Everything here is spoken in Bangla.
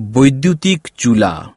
বৈদ্যুতিক চুলা।